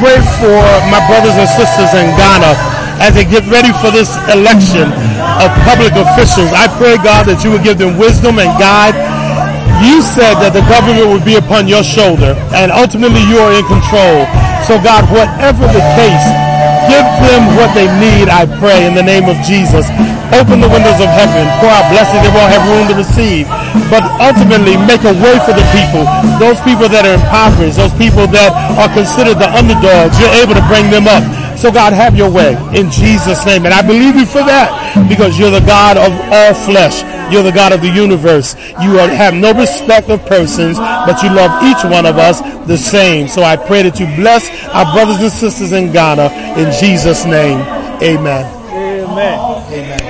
pray for my brothers and sisters in Ghana as they get ready for this election of public officials. I pray, God, that you would give them wisdom and guide. You said that the government would be upon your shoulder, and ultimately you are in control. So, God, whatever the case, what they need, I pray, in the name of Jesus. Open the windows of heaven, pour out blessings they won't have room to receive. But ultimately, make a way for the people, those people that are impoverished, those people that are considered the underdogs. You're able to bring them up. So God, have your way in Jesus' name. And I believe you for that because you're the God of all flesh. You're the God of the universe. You are, have no respect of persons, but you love each one of us the same. So I pray that you bless our brothers and sisters in Ghana in Jesus' name. Amen. Amen. Amen.